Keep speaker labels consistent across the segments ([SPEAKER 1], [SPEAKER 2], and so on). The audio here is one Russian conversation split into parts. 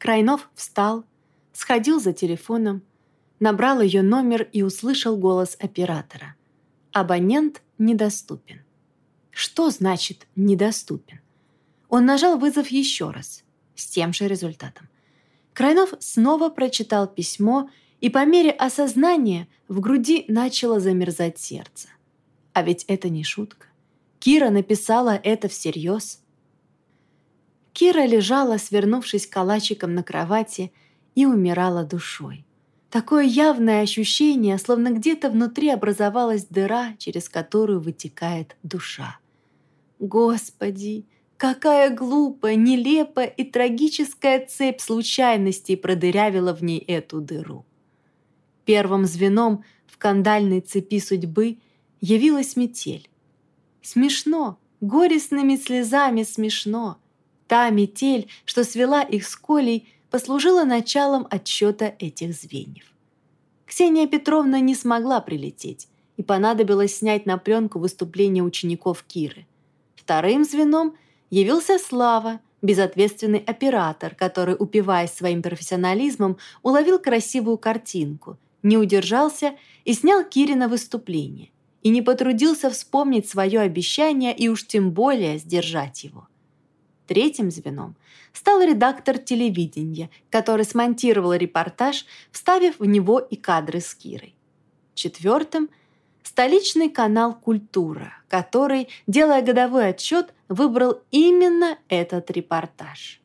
[SPEAKER 1] Крайнов встал, сходил за телефоном, набрал ее номер и услышал голос оператора. Абонент недоступен. Что значит «недоступен»? Он нажал вызов еще раз, с тем же результатом. Крайнов снова прочитал письмо, и по мере осознания в груди начало замерзать сердце. А ведь это не шутка. Кира написала это всерьез. Кира лежала, свернувшись калачиком на кровати, и умирала душой. Такое явное ощущение, словно где-то внутри образовалась дыра, через которую вытекает душа. Господи, какая глупая, нелепая и трагическая цепь случайностей продырявила в ней эту дыру. Первым звеном в кандальной цепи судьбы явилась метель. Смешно, горестными слезами смешно. Та метель, что свела их с Колей, послужила началом отсчета этих звеньев. Ксения Петровна не смогла прилететь, и понадобилось снять на пленку выступление учеников Киры. Вторым звеном явился Слава, безответственный оператор, который, упиваясь своим профессионализмом, уловил красивую картинку, не удержался и снял Кирина выступление, и не потрудился вспомнить свое обещание и уж тем более сдержать его. Третьим звеном стал редактор телевидения, который смонтировал репортаж, вставив в него и кадры с Кирой. Четвертым – столичный канал «Культура», который, делая годовой отчет, выбрал именно этот репортаж.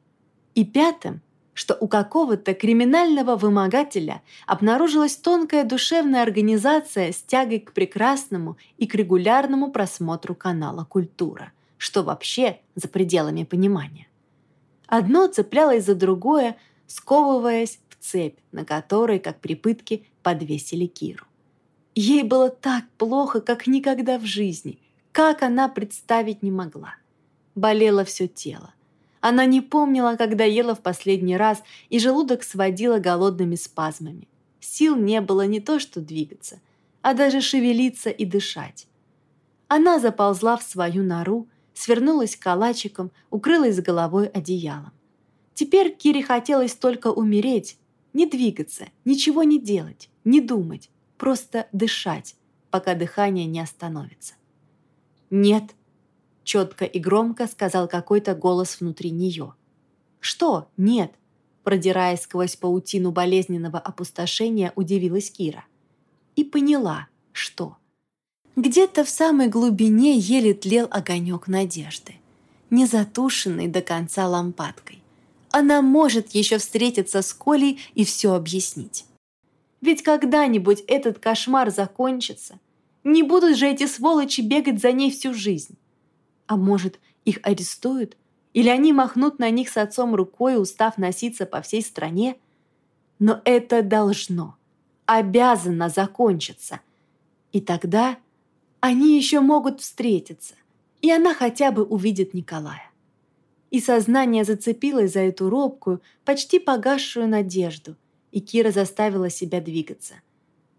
[SPEAKER 1] И пятым что у какого-то криминального вымогателя обнаружилась тонкая душевная организация с тягой к прекрасному и к регулярному просмотру канала «Культура», что вообще за пределами понимания. Одно цеплялось за другое, сковываясь в цепь, на которой, как при пытке, подвесили Киру. Ей было так плохо, как никогда в жизни, как она представить не могла. Болело все тело. Она не помнила, когда ела в последний раз, и желудок сводила голодными спазмами. Сил не было не то что двигаться, а даже шевелиться и дышать. Она заползла в свою нору, свернулась калачиком, укрылась головой одеялом. Теперь Кире хотелось только умереть, не двигаться, ничего не делать, не думать, просто дышать, пока дыхание не остановится. «Нет», — четко и громко сказал какой-то голос внутри нее. «Что? Нет?» Продираясь сквозь паутину болезненного опустошения, удивилась Кира. И поняла, что. Где-то в самой глубине еле тлел огонек надежды, не затушенный до конца лампадкой. Она может еще встретиться с Колей и все объяснить. Ведь когда-нибудь этот кошмар закончится. Не будут же эти сволочи бегать за ней всю жизнь. А может, их арестуют? Или они махнут на них с отцом рукой, устав носиться по всей стране? Но это должно, обязано закончиться. И тогда они еще могут встретиться, и она хотя бы увидит Николая. И сознание зацепилось за эту робкую, почти погасшую надежду, и Кира заставила себя двигаться.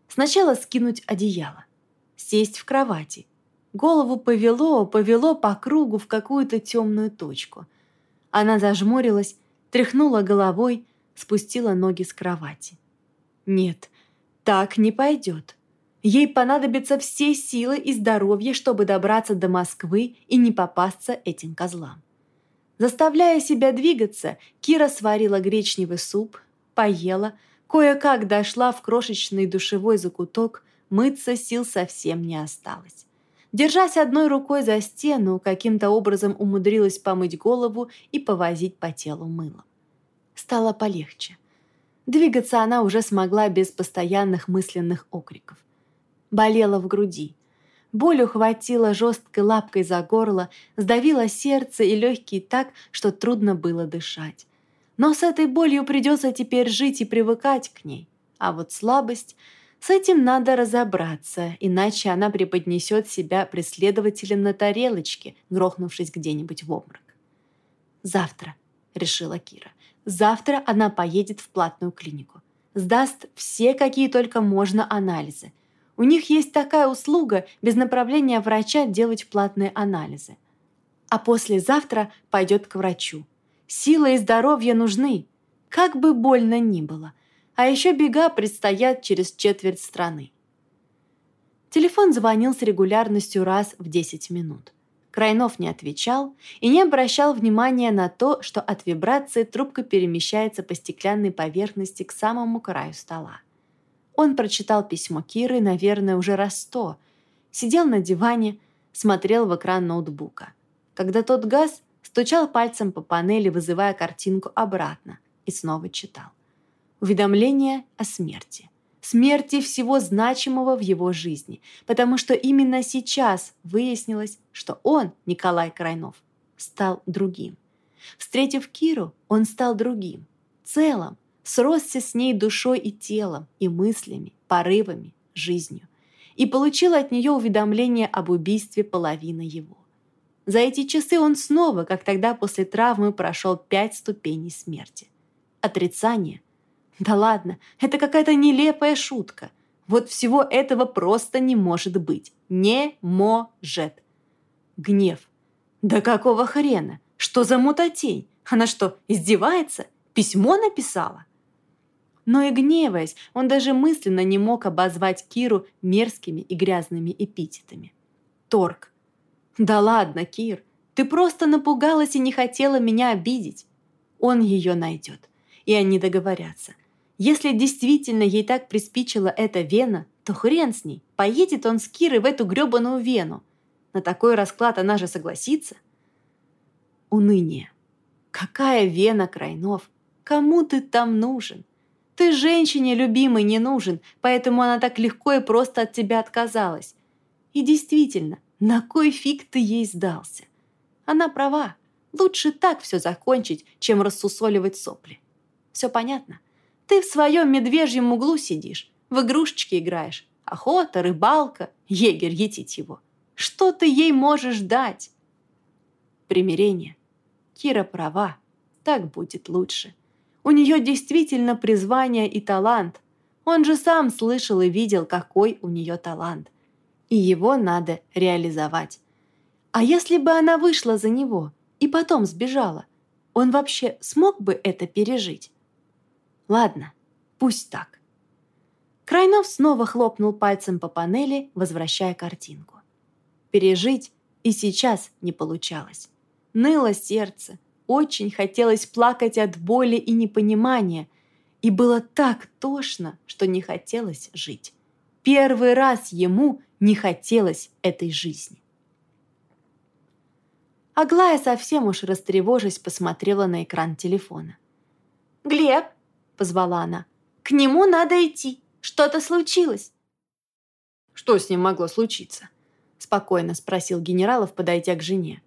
[SPEAKER 1] Сначала скинуть одеяло, сесть в кровати. Голову повело, повело по кругу в какую-то темную точку. Она зажмурилась, тряхнула головой, спустила ноги с кровати. Нет, так не пойдет. Ей понадобятся все силы и здоровье, чтобы добраться до Москвы и не попасться этим козлам. Заставляя себя двигаться, Кира сварила гречневый суп, поела, кое-как дошла в крошечный душевой закуток, мыться сил совсем не осталось. Держась одной рукой за стену, каким-то образом умудрилась помыть голову и повозить по телу мылом. Стало полегче. Двигаться она уже смогла без постоянных мысленных окриков болела в груди. Боль ухватила жесткой лапкой за горло, сдавила сердце и легкие так, что трудно было дышать. Но с этой болью придется теперь жить и привыкать к ней. А вот слабость... С этим надо разобраться, иначе она преподнесет себя преследователем на тарелочке, грохнувшись где-нибудь в обморок. «Завтра», — решила Кира, — «завтра она поедет в платную клинику. Сдаст все, какие только можно анализы — у них есть такая услуга без направления врача делать платные анализы. А послезавтра пойдет к врачу. Сила и здоровье нужны. как бы больно ни было. А еще бега предстоят через четверть страны. Телефон звонил с регулярностью раз в 10 минут. Крайнов не отвечал и не обращал внимания на то, что от вибрации трубка перемещается по стеклянной поверхности к самому краю стола. Он прочитал письмо Киры, наверное, уже раз сто, сидел на диване, смотрел в экран ноутбука. Когда тот газ, стучал пальцем по панели, вызывая картинку обратно, и снова читал. Уведомление о смерти смерти всего значимого в его жизни, потому что именно сейчас выяснилось, что он, Николай Крайнов, стал другим. Встретив Киру, он стал другим, целым, сросся с ней душой и телом, и мыслями, порывами, жизнью, и получил от нее уведомление об убийстве половины его. За эти часы он снова, как тогда после травмы, прошел пять ступеней смерти. Отрицание, да ладно, это какая-то нелепая шутка. Вот всего этого просто не может быть. Не может. Гнев. Да какого хрена? Что за мутатень? Она что, издевается? Письмо написала? Но и гневаясь, он даже мысленно не мог обозвать Киру мерзкими и грязными эпитетами. Торг. «Да ладно, Кир, ты просто напугалась и не хотела меня обидеть». Он ее найдет, и они договорятся – если действительно ей так приспичила эта Вена, то хрен с ней, поедет он с Кирой в эту грёбаную Вену. На такой расклад она же согласится. Уныние. Какая Вена, Крайнов? Кому ты там нужен? Ты женщине любимой не нужен, поэтому она так легко и просто от тебя отказалась. И действительно, на кой фиг ты ей сдался? Она права. Лучше так все закончить, чем рассусоливать сопли. Все понятно? Ты в своем медвежьем углу сидишь, в игрушечки играешь. Охота, рыбалка, егерь етить его. Что ты ей можешь дать? Примирение. Кира права, так будет лучше. У нее действительно призвание и талант. Он же сам слышал и видел, какой у нее талант. И его надо реализовать. А если бы она вышла за него и потом сбежала, он вообще смог бы это пережить? Ладно, пусть так. Крайнов снова хлопнул пальцем по панели, возвращая картинку. Пережить и сейчас не получалось. Ныло сердце, очень хотелось плакать от боли и непонимания, и было так тошно, что не хотелось жить. Первый раз ему не хотелось этой жизни. Аглая совсем уж растревожась посмотрела на экран телефона. «Глеб, — позвала она. «К нему надо идти. Что-то случилось». «Что с ним могло случиться?» — спокойно спросил генералов, подойдя к жене.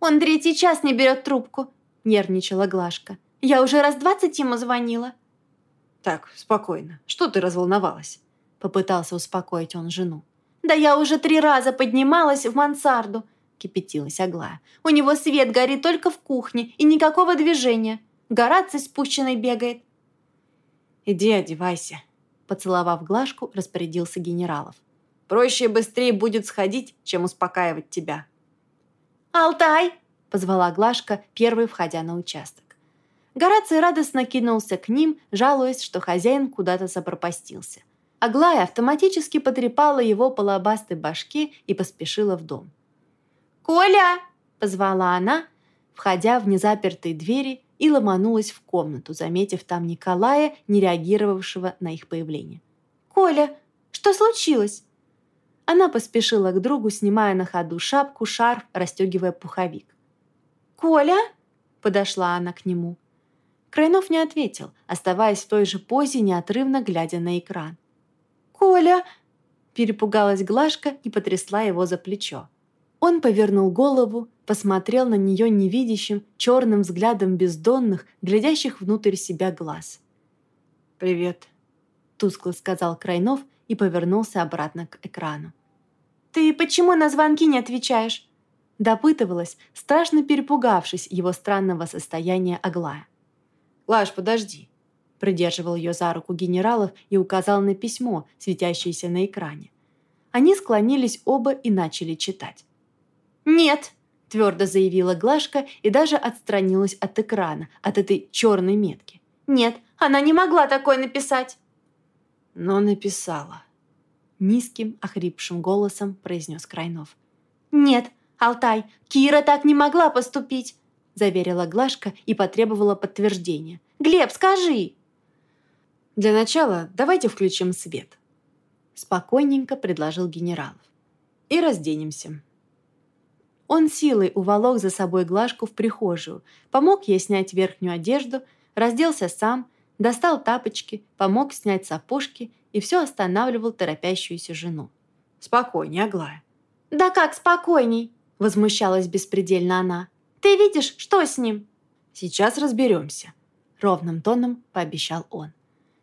[SPEAKER 1] «Он третий час не берет трубку», — нервничала Глашка. «Я уже раз двадцать ему звонила».
[SPEAKER 2] «Так, спокойно. Что ты разволновалась?» — попытался успокоить он жену.
[SPEAKER 1] «Да я уже три раза поднималась в мансарду», — кипятилась Аглая. «У него свет горит только в кухне и никакого движения. Гораций спущенный бегает.
[SPEAKER 2] «Иди одевайся», – поцеловав Глашку, распорядился генералов. «Проще и быстрее будет сходить, чем успокаивать тебя».
[SPEAKER 1] «Алтай!» – позвала Глашка, первой входя на участок. Гораций радостно кинулся к ним, жалуясь, что хозяин куда-то запропастился. Аглая автоматически потрепала его по лобастой башке и поспешила в дом. «Коля!» – позвала она, входя в незапертые двери и ломанулась в комнату, заметив там Николая, не реагировавшего на их появление. «Коля, что случилось?» Она поспешила к другу, снимая на ходу шапку, шарф, расстегивая пуховик. «Коля?» – подошла она к нему. Крайнов не ответил, оставаясь в той же позе, неотрывно глядя на экран. «Коля!» – перепугалась Глашка и потрясла его за плечо. Он повернул голову, посмотрел на нее невидящим, черным взглядом бездонных, глядящих внутрь себя глаз.
[SPEAKER 2] «Привет», — тускло сказал Крайнов и повернулся обратно к экрану.
[SPEAKER 1] «Ты почему на звонки не отвечаешь?» Допытывалась, страшно перепугавшись его странного состояния Аглая.
[SPEAKER 2] «Лаш, подожди», — придерживал ее за руку генералов и указал на письмо, светящееся на экране.
[SPEAKER 1] Они склонились оба и начали читать. «Нет», – твердо заявила Глашка и даже отстранилась от экрана, от этой черной метки.
[SPEAKER 2] Нет, она не могла такое написать.
[SPEAKER 1] Но написала. Низким, охрипшим голосом произнес Крайнов.
[SPEAKER 2] «Нет, Алтай, Кира так не могла поступить!» заверила Глашка и потребовала подтверждения. «Глеб, скажи!»
[SPEAKER 1] «Для начала давайте включим свет», спокойненько предложил генералов. «И разденемся». Он силой уволок за собой Глашку в прихожую, помог ей снять верхнюю одежду, разделся сам, достал тапочки, помог снять сапожки и все останавливал торопящуюся жену. «Спокойнее, Аглая».
[SPEAKER 2] «Да как спокойней?» – возмущалась беспредельно она. «Ты видишь, что с ним?»
[SPEAKER 1] «Сейчас разберемся», – ровным тоном пообещал он.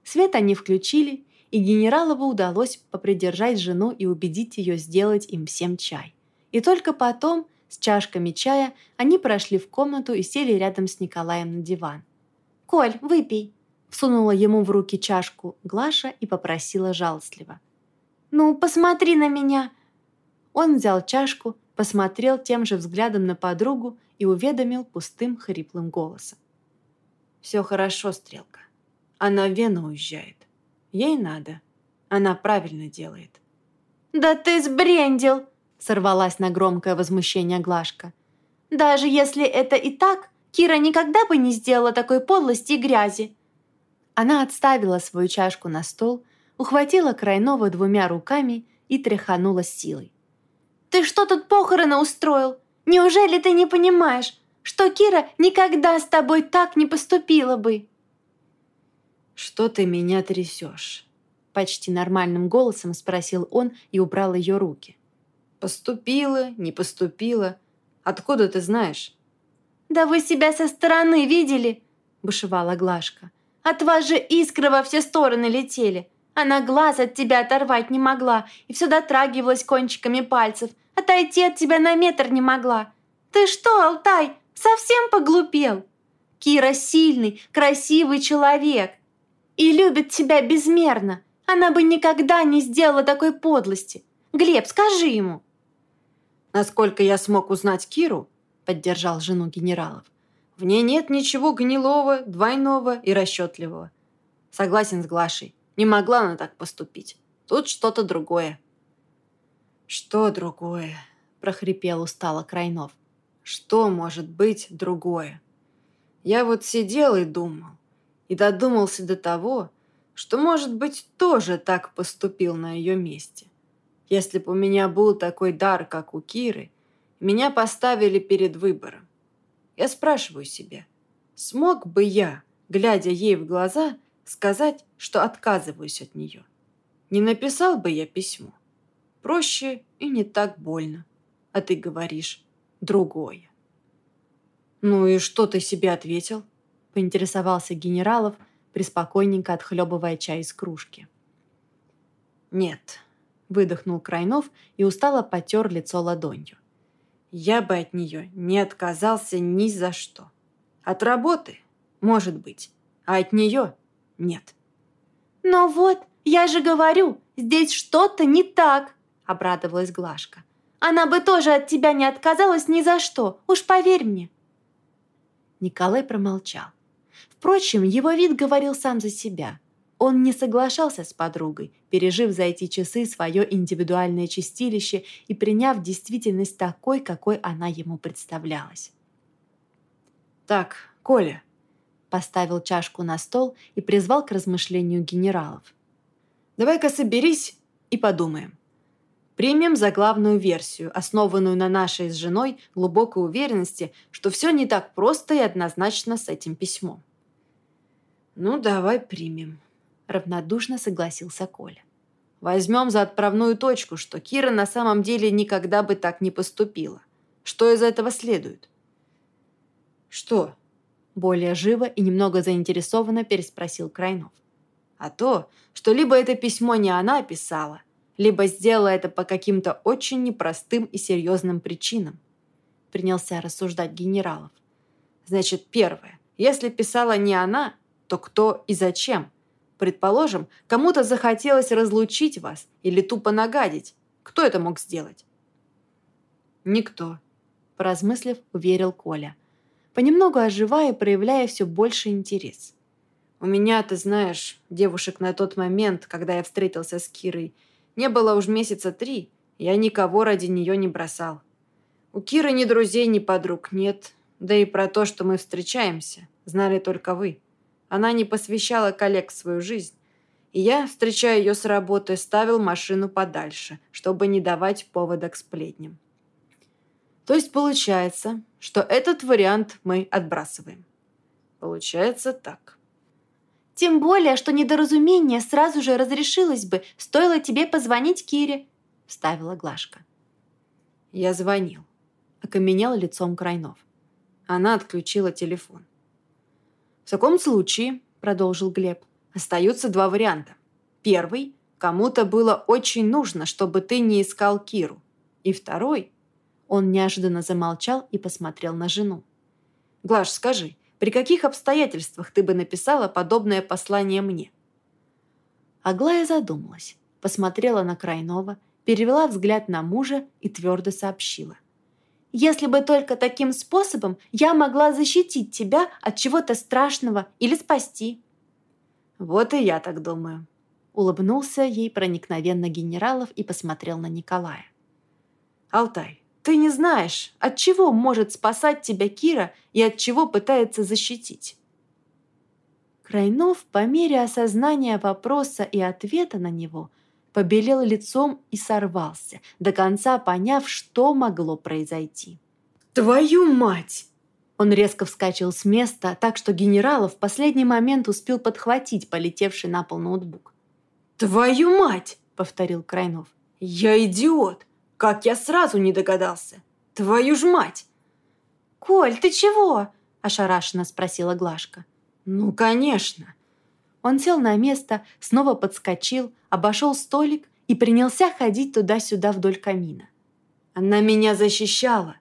[SPEAKER 1] Свет они включили, и генералову удалось попридержать жену и убедить ее сделать им всем чай. И только потом, с чашками чая, они прошли в комнату и сели рядом с Николаем на диван.
[SPEAKER 2] «Коль, выпей!»
[SPEAKER 1] Всунула ему в руки чашку Глаша и попросила жалостливо.
[SPEAKER 2] «Ну, посмотри на меня!»
[SPEAKER 1] Он взял чашку, посмотрел тем же взглядом на подругу и уведомил пустым хриплым голосом. «Все хорошо, Стрелка. Она в Вену уезжает. Ей надо. Она правильно делает».
[SPEAKER 2] «Да ты сбрендил!»
[SPEAKER 1] сорвалась на громкое возмущение Глашка.
[SPEAKER 2] «Даже если это и так, Кира никогда бы не сделала такой подлости и грязи.
[SPEAKER 1] Она отставила свою чашку на стол, ухватила Крайнова двумя руками и тряханула силой.
[SPEAKER 2] «Ты что тут похороны устроил? Неужели ты не понимаешь, что Кира никогда с тобой так не поступила бы?»
[SPEAKER 1] «Что ты меня трясешь?» Почти нормальным голосом спросил он и убрал ее руки. «Поступила, не поступила. Откуда ты знаешь?»
[SPEAKER 2] «Да вы себя со стороны видели?» – бушевала Глашка. От вас же искры во все стороны летели. Она глаз от тебя оторвать не могла и все дотрагивалась кончиками пальцев. Отойти от тебя на метр не могла. Ты что, Алтай, совсем поглупел? Кира сильный, красивый человек и любит тебя безмерно. Она бы никогда не сделала такой подлости. Глеб, скажи ему.
[SPEAKER 1] Насколько я смог узнать Киру, поддержал жену генералов, в ней нет ничего гнилого, двойного и расчетливого. Согласен с Глашей. Не могла она так поступить. Тут что-то другое. «Что другое?» – прохрипел устало Крайнов. «Что может быть другое?» Я вот сидел и думал. И додумался до того, что, может быть, тоже так поступил на ее месте. Если бы у меня был такой дар, как у Киры, меня поставили перед выбором. Я спрашиваю себя, смог бы я, глядя ей в глаза, сказать, что отказываюсь от нее? Не написал бы я письмо. Проще и не так больно. А ты говоришь другое. «Ну и что ты себе ответил?» – поинтересовался генералов, приспокойненько отхлебывая чай из кружки. «Нет», – выдохнул Крайнов и устало потер лицо ладонью я бы от нее не отказался ни за что. От работы, может быть, а от нее нет.
[SPEAKER 2] «Но вот, я же говорю, здесь что-то не так», — обрадовалась Глашка. «Она бы тоже от тебя не отказалась ни за что, уж поверь мне».
[SPEAKER 1] Николай промолчал. Впрочем, его вид говорил сам за себя — он не соглашался с подругой, пережив за эти часы свое индивидуальное чистилище и приняв действительность такой, какой она ему представлялась. «Так, Коля», – поставил чашку на стол и призвал к размышлению генералов. «Давай-ка соберись и подумаем. Примем за главную версию, основанную на нашей с женой глубокой уверенности, что все не так просто и однозначно с этим письмом». «Ну, давай примем», равнодушно согласился Коля. Возьмем за отправную точку, что Кира на самом деле никогда бы так не поступила. Что из этого следует? Что? Более живо и немного заинтересованно переспросил Крайнов. А то, что либо это письмо не она писала, либо сделала это по каким-то очень непростым и серьезным причинам. Принялся рассуждать генералов. Значит, первое. Если писала не она, то кто и зачем – Предположим, кому-то захотелось разлучить вас или тупо нагадить. Кто это мог сделать? Никто. Поразмыслив, уверил Коля. Понемногу оживая и проявляя все больше интерес.
[SPEAKER 3] У меня, ты знаешь, девушек на тот момент, когда я встретился с Кирой, не было уж месяца три, я никого ради нее не бросал. У Киры ни друзей, ни подруг нет, да и про то, что мы встречаемся, знали только вы. Она не посвящала коллег в свою жизнь. И я, встречая ее с работы, ставил машину подальше, чтобы не давать повода к сплетням. То есть получается, что этот вариант мы отбрасываем. Получается так.
[SPEAKER 2] Тем более, что недоразумение сразу же разрешилось бы, стоило тебе позвонить Кире, вставила Глашка.
[SPEAKER 3] Я звонил. Окаменел лицом Крайнов. Она отключила телефон. В таком случае, продолжил Глеб, остаются два варианта. Первый – кому-то было очень нужно, чтобы ты не искал Киру. И второй – он неожиданно замолчал и посмотрел на жену. «Глаш, скажи, при каких обстоятельствах ты бы написала подобное послание мне?»
[SPEAKER 1] Аглая задумалась, посмотрела на Крайнова, перевела взгляд на мужа и твердо сообщила.
[SPEAKER 2] «Если бы только таким способом я могла защитить тебя от чего-то страшного или спасти».
[SPEAKER 3] «Вот и я так думаю», — улыбнулся ей проникновенно генералов и посмотрел на Николая. «Алтай, ты не знаешь, от чего может спасать тебя Кира и от чего пытается защитить.
[SPEAKER 1] Крайнов по мере осознания вопроса и ответа на него побелел лицом и сорвался, до конца поняв, что могло произойти.
[SPEAKER 3] «Твою мать!»
[SPEAKER 1] Он резко вскочил с места, так что генерал в последний момент успел подхватить полетевший на пол ноутбук.
[SPEAKER 3] «Твою мать!» — повторил Крайнов. «Я идиот! Как я сразу не догадался! Твою ж мать!»
[SPEAKER 2] «Коль, ты чего?» – ошарашенно спросила Глашка.
[SPEAKER 3] «Ну, конечно!»
[SPEAKER 1] Он сел на место, снова подскочил, обошел столик и принялся ходить туда-сюда вдоль камина.
[SPEAKER 3] «Она меня защищала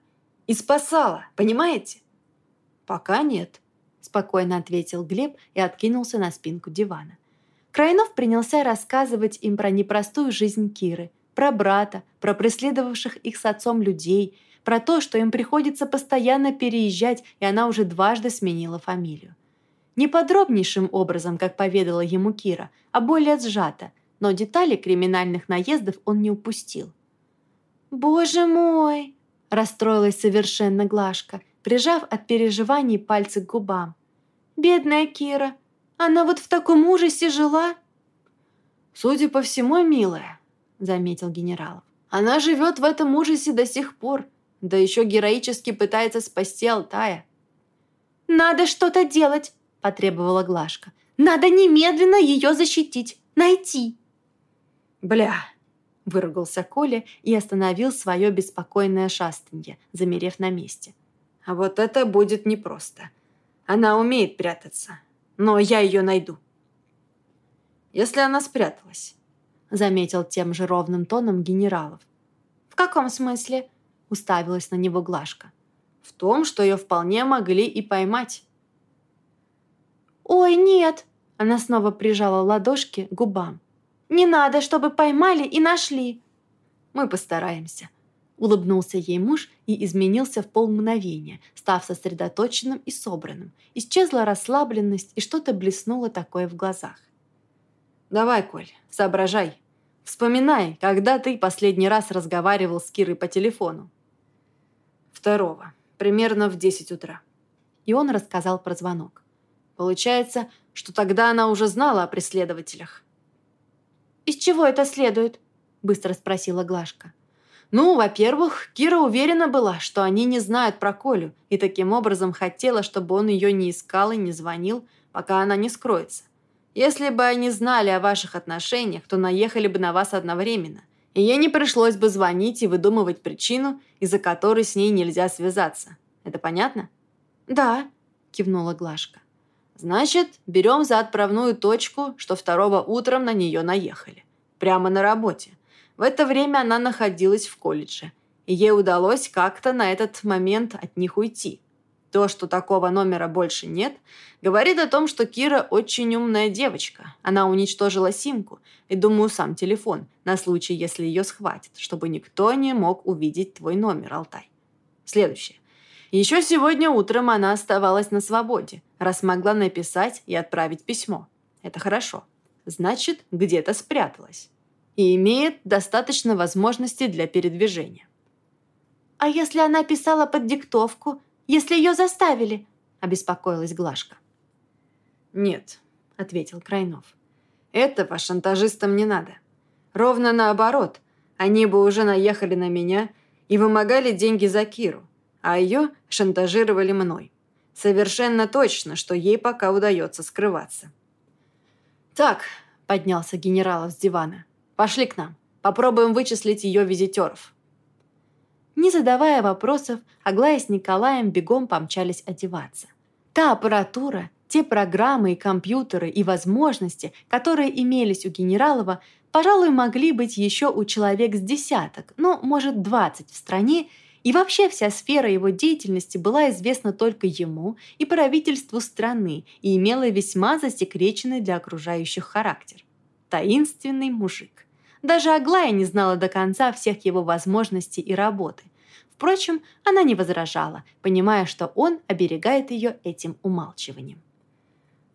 [SPEAKER 3] и спасала, понимаете?»
[SPEAKER 1] «Пока нет», – спокойно ответил Глеб и откинулся на спинку дивана.
[SPEAKER 2] Крайнов принялся рассказывать им про непростую жизнь Киры – про брата, про преследовавших их с отцом людей, про то, что им приходится постоянно переезжать, и она уже дважды сменила фамилию. Не подробнейшим образом, как поведала ему Кира, а более сжато, но детали криминальных наездов он не упустил. «Боже мой!» – расстроилась совершенно Глашка, прижав от переживаний пальцы к губам. «Бедная Кира! Она вот в таком ужасе жила!»
[SPEAKER 3] «Судя по всему, милая, заметил генералов. «Она живет в этом ужасе до сих пор, да еще героически пытается спасти Алтая».
[SPEAKER 2] «Надо что-то делать», – потребовала Глашка. «Надо немедленно ее защитить, найти».
[SPEAKER 3] «Бля!» – выругался Коля и остановил свое беспокойное шастанье, замерев на месте. «А вот это будет непросто. Она умеет прятаться, но я ее найду». «Если она спряталась, заметил тем же ровным тоном генералов.
[SPEAKER 2] «В каком смысле?» – уставилась на него Глашка.
[SPEAKER 3] «В том, что ее вполне могли и поймать».
[SPEAKER 2] «Ой, нет!» – она снова прижала ладошки к губам. «Не надо, чтобы поймали и нашли!»
[SPEAKER 3] «Мы постараемся», – улыбнулся ей муж и изменился в полмгновения, став сосредоточенным и собранным. Исчезла расслабленность и что-то блеснуло такое в глазах. «Давай, Коль, соображай. Вспоминай, когда ты последний раз разговаривал с Кирой по телефону». «Второго. Примерно в 10 утра». И он рассказал про звонок. Получается, что тогда она уже знала о преследователях.
[SPEAKER 2] «Из чего это следует?» – быстро спросила Глашка.
[SPEAKER 3] Ну, во-первых, Кира уверена была, что они не знают про Колю, и таким образом хотела, чтобы он ее не искал и не звонил, пока она не скроется. Если бы они знали о ваших отношениях, то наехали бы на вас одновременно. И ей не пришлось бы звонить и выдумывать причину, из-за которой с ней нельзя связаться. Это понятно?
[SPEAKER 2] «Да», – кивнула Глашка.
[SPEAKER 3] «Значит, берем за отправную точку, что второго утром на нее наехали. Прямо на работе. В это время она находилась в колледже, и ей удалось как-то на этот момент от них уйти. То, что такого номера больше нет, говорит о том, что Кира очень умная девочка. Она уничтожила симку и, думаю, сам телефон, на случай, если ее схватят, чтобы никто не мог увидеть твой номер, Алтай. Следующее. Еще сегодня утром она оставалась на свободе, раз могла написать и отправить письмо. Это хорошо. Значит, где-то спряталась. И имеет достаточно возможностей для передвижения.
[SPEAKER 2] «А если она писала под диктовку? Если ее заставили?» – обеспокоилась Глашка.
[SPEAKER 3] «Нет», – ответил Крайнов. «Этого шантажистам не надо. Ровно наоборот. Они бы уже наехали на меня и вымогали деньги за Киру а ее шантажировали мной. Совершенно точно, что ей пока удается скрываться. «Так», – поднялся генералов с дивана, – «пошли к нам, попробуем вычислить ее визитеров».
[SPEAKER 1] Не задавая вопросов, Аглая с Николаем бегом помчались одеваться. Та аппаратура, те программы и компьютеры и возможности, которые имелись у Генералова, пожалуй, могли быть еще у человек с десяток, ну, может, двадцать в стране, и вообще вся сфера его деятельности была известна только ему и правительству страны и имела весьма засекреченный для окружающих характер. Таинственный мужик. Даже Аглая не знала до конца всех его возможностей и работы. Впрочем, она не возражала, понимая, что он оберегает ее этим умалчиванием.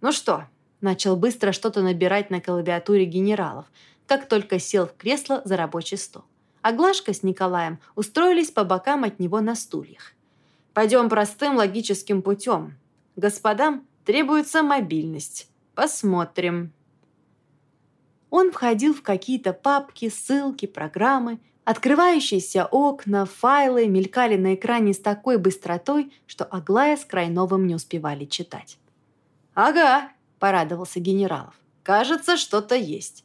[SPEAKER 3] «Ну что?» – начал быстро что-то набирать на клавиатуре генералов, как только сел в кресло за рабочий стол а Глашка с Николаем устроились по бокам от него на стульях. «Пойдем простым логическим путем. Господам требуется мобильность. Посмотрим».
[SPEAKER 1] Он входил в какие-то папки, ссылки, программы. Открывающиеся окна, файлы мелькали на экране с такой быстротой, что Аглая с Крайновым не успевали читать.
[SPEAKER 3] «Ага», – порадовался генералов. «Кажется, что-то есть».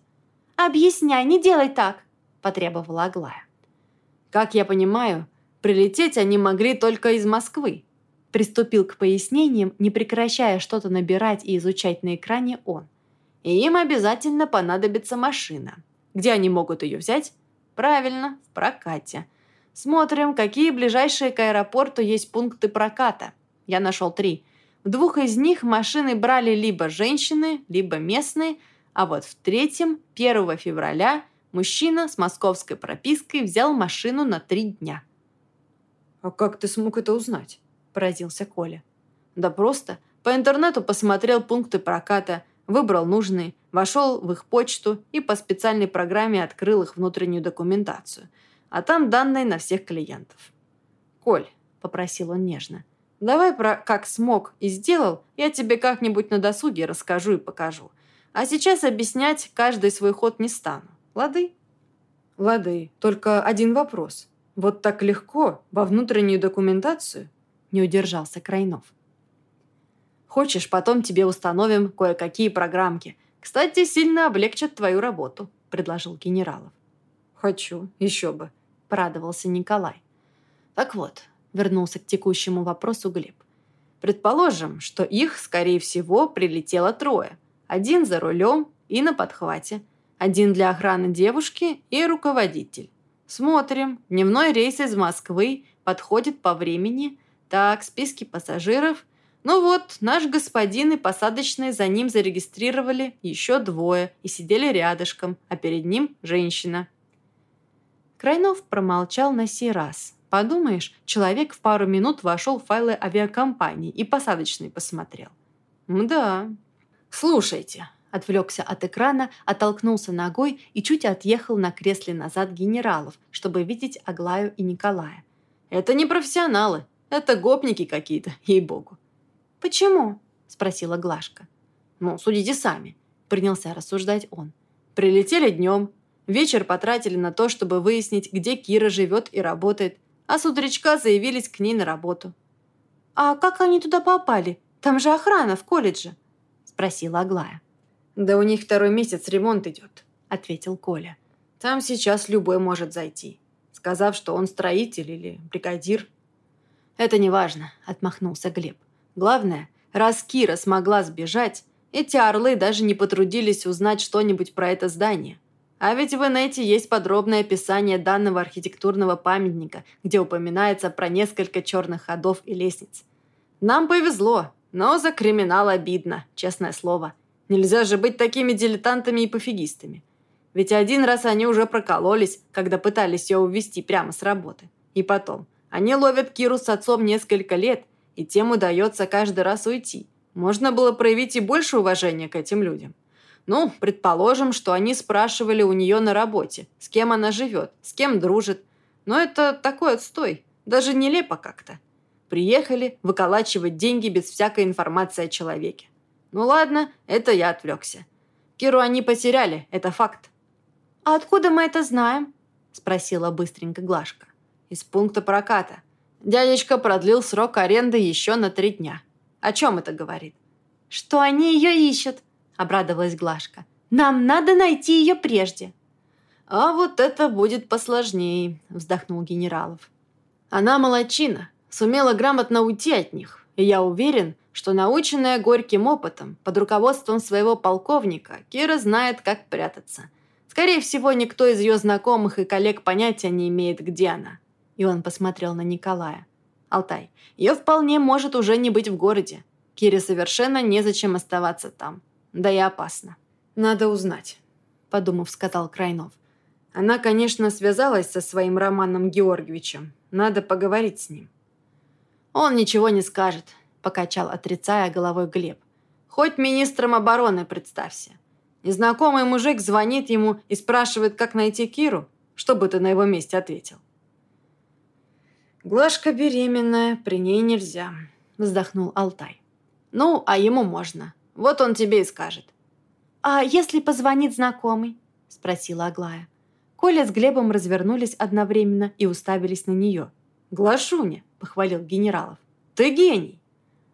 [SPEAKER 2] «Объясняй, не делай так!»
[SPEAKER 1] – потребовала Аглая.
[SPEAKER 3] «Как я понимаю, прилететь они могли только из Москвы»,
[SPEAKER 1] приступил к пояснениям, не прекращая что-то набирать и изучать на экране он.
[SPEAKER 3] «И им обязательно понадобится машина. Где они могут ее взять? Правильно, в прокате. Смотрим, какие ближайшие к аэропорту есть пункты проката. Я нашел три. В двух из них машины брали либо женщины, либо местные, а вот в третьем, 1 февраля, Мужчина с московской пропиской взял машину на три дня.
[SPEAKER 1] «А как ты смог это узнать?» – поразился Коля.
[SPEAKER 3] «Да просто. По интернету посмотрел пункты проката, выбрал нужные, вошел в их почту и по специальной программе открыл их внутреннюю документацию. А там данные на всех клиентов. «Коль», – попросил он нежно, – «давай про как смог и сделал, я тебе как-нибудь на досуге расскажу и покажу. А сейчас объяснять каждый свой ход не стану. Лады?
[SPEAKER 1] Лады. Только один вопрос. Вот так легко во внутреннюю документацию? Не удержался Крайнов.
[SPEAKER 3] Хочешь, потом тебе установим кое-какие программки. Кстати, сильно облегчат твою работу, предложил генералов.
[SPEAKER 1] Хочу, еще бы, порадовался Николай.
[SPEAKER 3] Так вот, вернулся к текущему вопросу Глеб. Предположим, что их, скорее всего, прилетело трое. Один за рулем и на подхвате. Один для охраны девушки и руководитель. Смотрим. Дневной рейс из Москвы подходит по времени. Так, списки пассажиров. Ну вот, наш господин и посадочные за ним зарегистрировали еще двое и сидели рядышком, а перед ним женщина.
[SPEAKER 1] Крайнов промолчал на сей раз. Подумаешь, человек в пару минут вошел в файлы авиакомпании и посадочный посмотрел.
[SPEAKER 3] Мда. Слушайте,
[SPEAKER 1] Отвлекся от экрана, оттолкнулся ногой и чуть отъехал на кресле назад генералов, чтобы видеть Аглаю и Николая.
[SPEAKER 3] «Это не профессионалы, это гопники какие-то, ей-богу».
[SPEAKER 2] «Почему?»
[SPEAKER 1] – спросила Глашка.
[SPEAKER 3] «Ну, судите сами», – принялся рассуждать он.
[SPEAKER 1] «Прилетели днем, вечер потратили на то, чтобы выяснить, где Кира живет и работает, а с утречка заявились к ней на работу».
[SPEAKER 2] «А как они туда попали? Там же охрана в колледже», – спросила Аглая.
[SPEAKER 3] «Да у них второй месяц ремонт идет», – ответил Коля. «Там сейчас любой может зайти, сказав, что он строитель или бригадир». «Это не важно», – отмахнулся Глеб. «Главное, раз Кира смогла сбежать, эти орлы даже не потрудились узнать что-нибудь про это здание. А ведь в инете есть подробное описание данного архитектурного памятника, где упоминается про несколько черных ходов и лестниц. Нам повезло, но за криминал обидно, честное слово. Нельзя же быть такими дилетантами и пофигистами. Ведь один раз они уже прокололись, когда пытались ее увести прямо с работы. И потом, Они ловят Киру с отцом несколько лет, и тем удается каждый раз уйти. Можно было проявить и больше уважения к этим людям. Ну, предположим, что они спрашивали у нее на работе, с кем она живет, с кем дружит. Но это такой отстой, даже нелепо как-то. Приехали выколачивать деньги без всякой информации о человеке. Ну ладно, это я отвлекся. Киру они потеряли, это факт.
[SPEAKER 2] «А откуда мы это знаем?» – спросила быстренько Глашка.
[SPEAKER 3] «Из пункта проката. Дядечка продлил срок аренды еще на три дня. О чем это говорит?»
[SPEAKER 2] «Что они ее ищут», – обрадовалась Глашка. «Нам надо найти ее прежде».
[SPEAKER 3] «А вот это будет посложнее», – вздохнул Генералов. «Она молочина, сумела грамотно уйти от них, и я уверен, что, наученная горьким опытом, под руководством своего полковника, Кира знает, как прятаться – Скорее всего, никто из ее знакомых и коллег понятия не имеет, где она. И он посмотрел на Николая. Алтай, ее вполне может уже не быть в городе. Кире совершенно незачем оставаться там. Да и опасно. Надо узнать, подумав, сказал Крайнов. Она, конечно, связалась со своим Романом Георгиевичем. Надо поговорить с ним. Он ничего не скажет, покачал, отрицая головой Глеб. Хоть министром обороны представься. Незнакомый мужик звонит ему и спрашивает, как найти Киру. Что бы ты на его месте ответил? «Глашка беременная, при ней нельзя», – вздохнул Алтай. «Ну, а ему можно. Вот он тебе и скажет».
[SPEAKER 2] «А если позвонит знакомый?» – спросила Аглая. Коля с Глебом развернулись одновременно и уставились на нее.
[SPEAKER 3] «Глашуня», – похвалил генералов. «Ты гений!»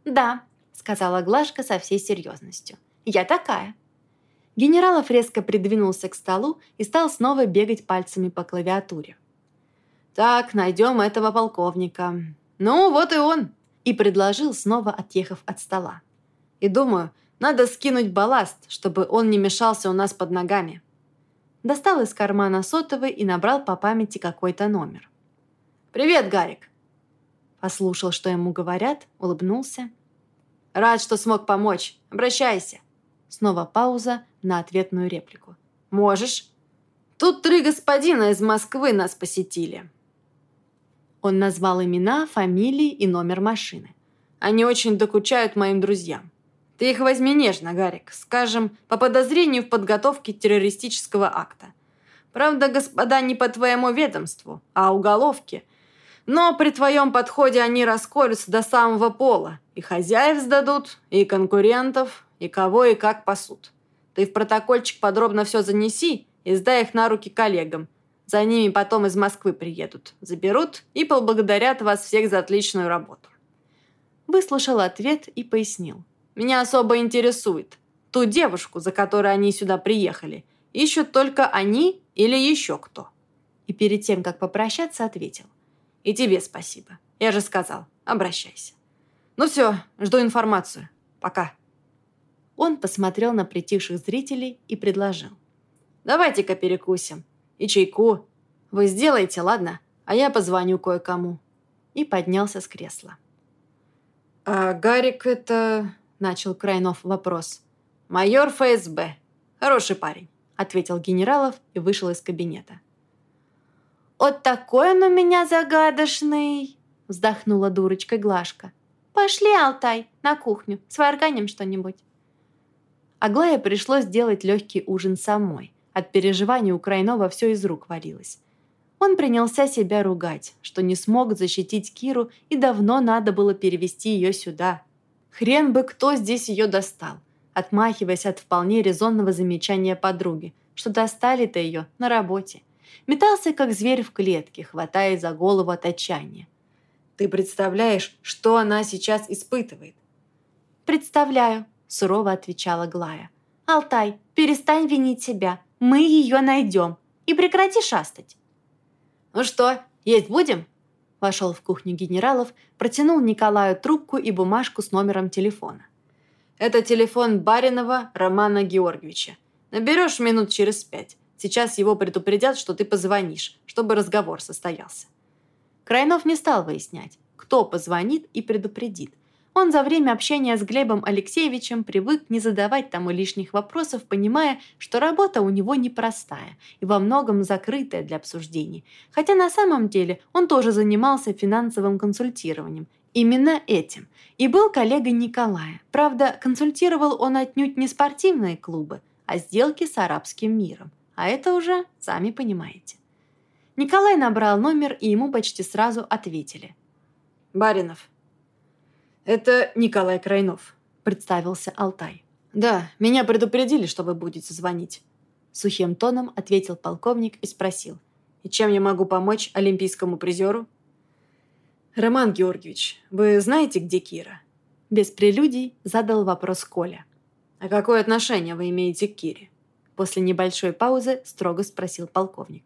[SPEAKER 2] «Да», – сказала Глашка со всей серьезностью. «Я такая». Генералов резко придвинулся к столу и стал снова бегать пальцами по клавиатуре.
[SPEAKER 3] «Так, найдем этого полковника. Ну, вот и он!»
[SPEAKER 2] И предложил, снова отъехав от стола.
[SPEAKER 3] «И думаю, надо скинуть балласт, чтобы он не мешался у нас под ногами».
[SPEAKER 2] Достал из кармана сотовый и набрал по памяти какой-то номер.
[SPEAKER 3] «Привет, Гарик!»
[SPEAKER 2] Послушал, что ему говорят, улыбнулся.
[SPEAKER 3] «Рад, что смог помочь. Обращайся».
[SPEAKER 2] Снова пауза на ответную реплику.
[SPEAKER 3] «Можешь. Тут три господина из Москвы нас посетили».
[SPEAKER 2] Он назвал имена, фамилии и номер машины.
[SPEAKER 3] «Они очень докучают моим друзьям. Ты их возьми нежно, Гарик, скажем, по подозрению в подготовке террористического акта. Правда, господа, не по твоему ведомству, а уголовке. Но при твоем подходе они расколются до самого пола. И хозяев сдадут, и конкурентов, и кого и как пасут. Ты в протокольчик подробно все занеси и сдай их на руки коллегам. За ними потом из Москвы приедут, заберут и поблагодарят вас всех за отличную работу».
[SPEAKER 2] Выслушал ответ и пояснил.
[SPEAKER 3] «Меня особо интересует. Ту девушку, за которой они сюда приехали, ищут только они или еще кто?» И перед тем, как попрощаться, ответил. «И тебе спасибо. Я же сказал, обращайся. Ну все, жду информацию. Пока».
[SPEAKER 2] Он посмотрел на притихших зрителей и предложил.
[SPEAKER 3] «Давайте-ка перекусим. И чайку. Вы сделайте, ладно? А я позвоню кое-кому». И поднялся с кресла. «А Гарик это...» – начал Крайнов вопрос. «Майор ФСБ. Хороший парень», – ответил Генералов и вышел из кабинета.
[SPEAKER 2] «Вот такой он у меня загадочный!» – вздохнула дурочкой Глашка. «Пошли, Алтай, на кухню, сварганим что-нибудь».
[SPEAKER 1] Аглае пришлось делать легкий ужин самой. От переживаний у Крайнова все из рук валилось. Он принялся себя ругать, что не смог защитить Киру и давно надо было перевести ее сюда. Хрен бы кто здесь ее достал, отмахиваясь от вполне резонного замечания подруги, что достали-то ее на работе. Метался, как зверь в клетке, хватая за голову от отчаяния.
[SPEAKER 3] «Ты представляешь, что она сейчас испытывает?»
[SPEAKER 2] «Представляю», сурово отвечала Глая. «Алтай, перестань винить себя. Мы ее найдем. И прекрати шастать».
[SPEAKER 3] «Ну что, есть будем?»
[SPEAKER 1] Вошел в кухню генералов, протянул Николаю трубку и бумажку с номером телефона.
[SPEAKER 3] «Это телефон Баринова Романа Георгиевича. Наберешь минут через пять. Сейчас его предупредят, что ты позвонишь, чтобы разговор состоялся».
[SPEAKER 1] Крайнов не стал выяснять, кто позвонит и предупредит – Он за время общения с Глебом Алексеевичем привык не задавать тому лишних вопросов, понимая, что работа у него непростая и во многом закрытая для обсуждений. Хотя на самом деле он тоже занимался финансовым консультированием. Именно этим. И был коллегой Николая. Правда, консультировал он отнюдь не спортивные клубы, а сделки с арабским миром. А это уже сами понимаете. Николай набрал номер, и ему почти сразу ответили.
[SPEAKER 3] «Баринов, «Это Николай Крайнов», – представился Алтай. «Да, меня предупредили, что вы будете звонить». Сухим тоном ответил полковник и спросил. «И чем я могу помочь олимпийскому призеру?» «Роман Георгиевич, вы знаете, где Кира?»
[SPEAKER 1] Без прелюдий задал вопрос Коля.
[SPEAKER 3] «А какое отношение вы имеете к Кире?»
[SPEAKER 1] После небольшой паузы строго спросил полковник.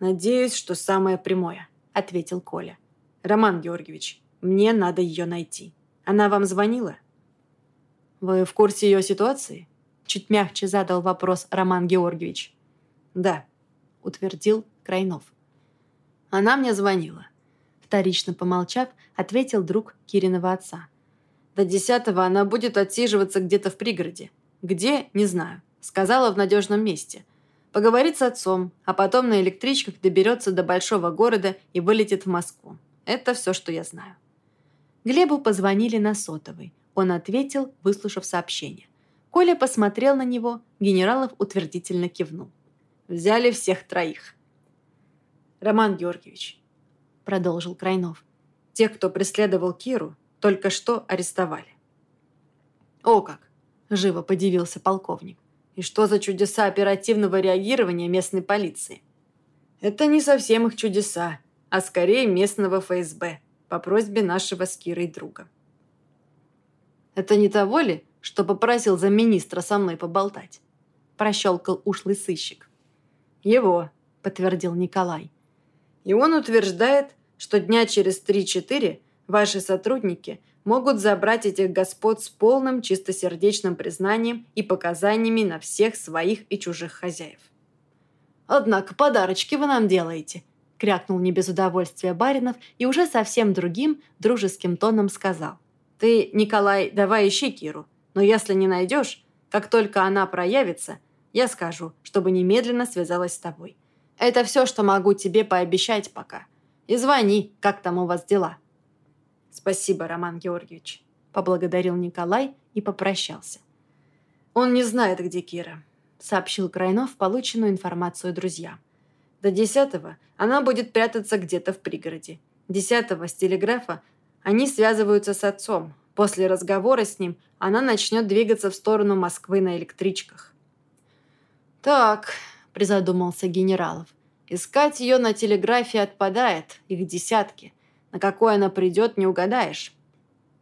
[SPEAKER 3] «Надеюсь, что самое прямое», — ответил Коля. «Роман Георгиевич, мне надо ее найти. Она вам звонила?» «Вы в курсе ее ситуации?» Чуть мягче задал вопрос Роман Георгиевич. «Да», — утвердил Крайнов. «Она мне звонила». Вторично помолчав, ответил друг Кириного отца. «До десятого она будет отсиживаться где-то в пригороде. Где, не знаю. Сказала в надежном месте. Поговорит с отцом, а потом на электричках доберется до большого города и вылетит в Москву. Это все, что я знаю».
[SPEAKER 1] Глебу позвонили на сотовый. Он ответил, выслушав сообщение. Коля посмотрел на него, генералов утвердительно кивнул.
[SPEAKER 3] «Взяли всех троих». «Роман Георгиевич», — продолжил Крайнов, «тех, кто преследовал Киру, только что арестовали».
[SPEAKER 1] «О как!» – живо подивился полковник.
[SPEAKER 3] «И что за чудеса оперативного реагирования местной полиции?» «Это не совсем их чудеса, а скорее местного ФСБ», по просьбе нашего с Кирой друга. «Это не того ли, что попросил за министра со мной поболтать?» Прощелкал ушлый сыщик. «Его», — подтвердил Николай. «И он утверждает, что дня через 3-4 ваши сотрудники могут забрать этих господ с полным чистосердечным признанием и показаниями на всех своих и чужих хозяев». «Однако подарочки вы нам делаете», крякнул не без удовольствия Баринов и уже совсем другим, дружеским тоном сказал. «Ты, Николай, давай ищи Киру, но если не найдешь, как только она проявится, я скажу, чтобы немедленно связалась с тобой. Это все, что могу тебе пообещать пока. И звони, как там у вас дела». «Спасибо, Роман Георгиевич», – поблагодарил Николай и попрощался. «Он не знает, где Кира», – сообщил Крайнов полученную информацию друзьям. До десятого она будет прятаться где-то в пригороде. Десятого с телеграфа они связываются с отцом. После разговора с ним она начнет двигаться в сторону Москвы на электричках. «Так», – призадумался генералов, – «искать ее на телеграфе отпадает, их десятки. На какой она придет, не угадаешь.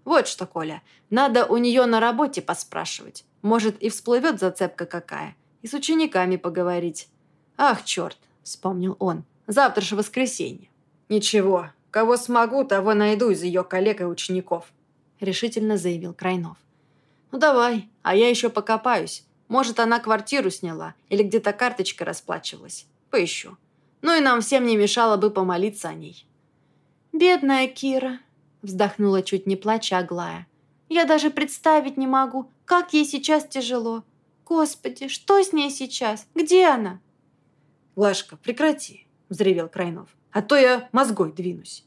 [SPEAKER 3] Вот что, Коля, надо у нее на работе поспрашивать. Может, и всплывет зацепка какая. И с учениками поговорить. Ах, черт, – вспомнил он. «Завтра же воскресенье». «Ничего, кого смогу, того найду из ее коллег и учеников», – решительно заявил Крайнов. «Ну давай, а я еще покопаюсь. Может, она квартиру сняла или где-то карточка расплачивалась. Поищу. Ну и нам всем не мешало бы помолиться о ней».
[SPEAKER 2] «Бедная Кира», – вздохнула чуть не плача Аглая. «Я даже представить не могу, как ей сейчас тяжело. Господи, что с ней сейчас? Где она?»
[SPEAKER 3] «Глашка, прекрати!» – взревел Крайнов. «А то я мозгой двинусь!»